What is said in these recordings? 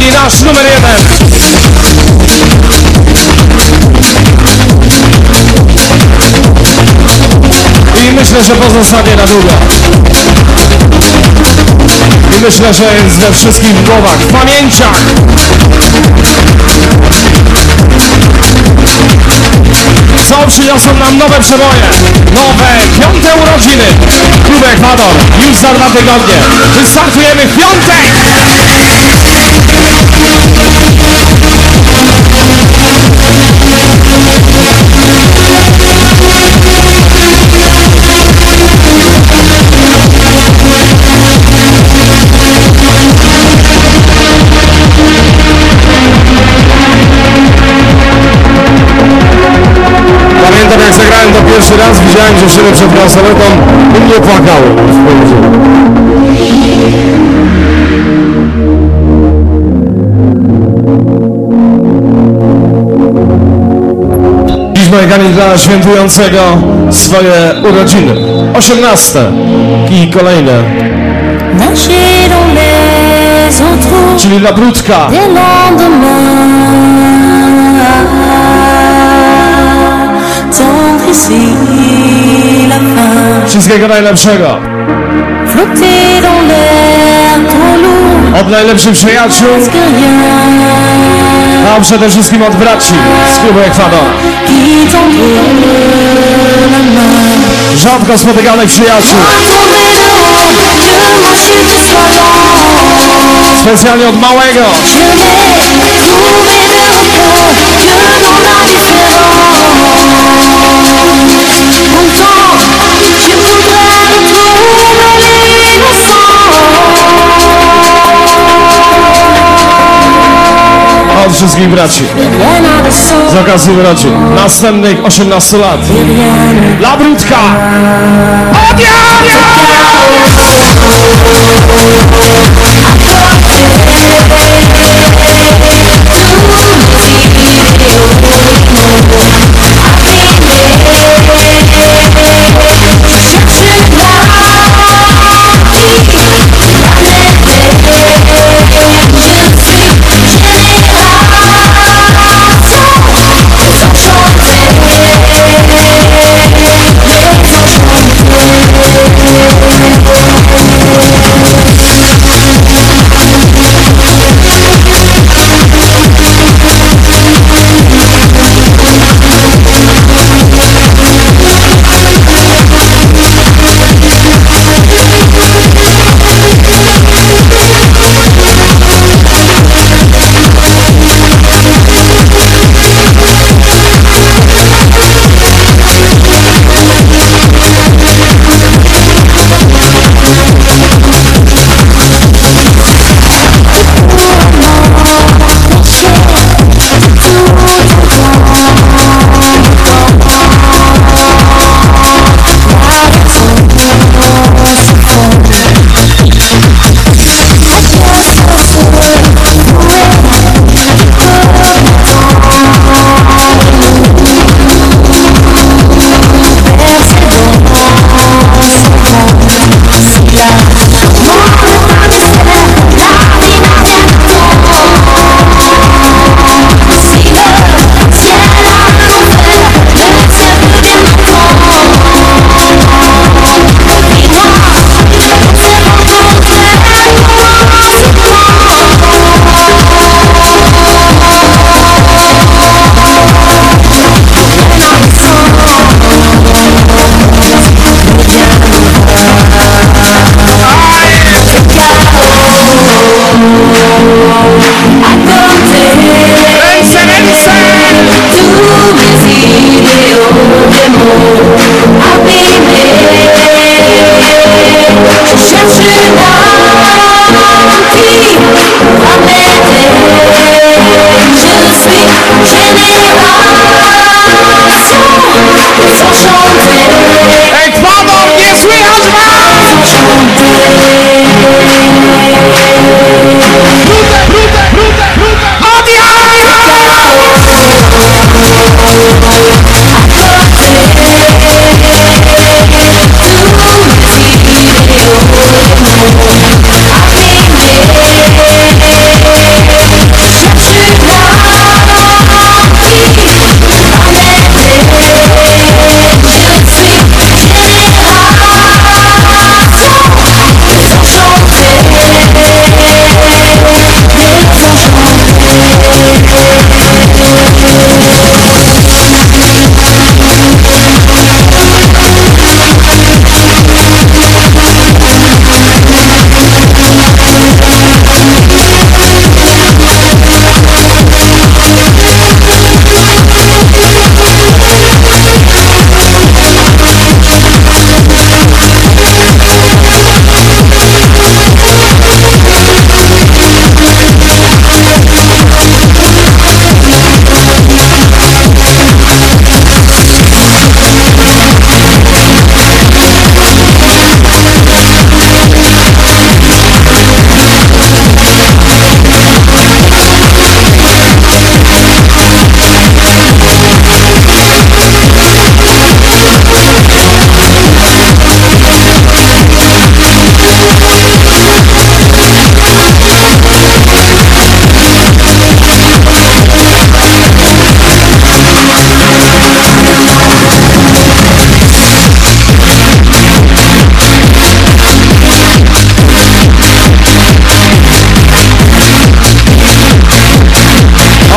Drugi nasz numer jeden. I myślę, że pozostanie na długo. I myślę, że jest we wszystkich głowach, w pamięciach. Co przyniosą nam nowe przeboje, nowe piąte urodziny. Klub Ekwador, już za dwa tygodnie. Wystartujemy w piątek! Pamiętam jak zagrałem to pierwszy raz, widziałem dziewczynę przed bransoletą i mnie płakały. Dziś Majekanie dla świętującego swoje urodziny. 18 i kolejne, czyli dla Brudka. Wszystkiego najlepszego. Od najlepszych przyjaciół, a przede wszystkim od braci z klubu Ekwador. Rzadko spotykanych przyjaciół. Specjalnie od małego. Wszystkich braci. Z okazji urodzin. Następnych 18 lat. Dla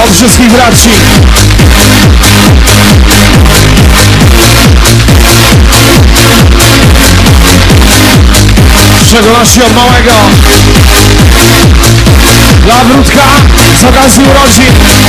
od wszystkich braci. W szczególności od małego. Dla Wrótka z okazji urodzin.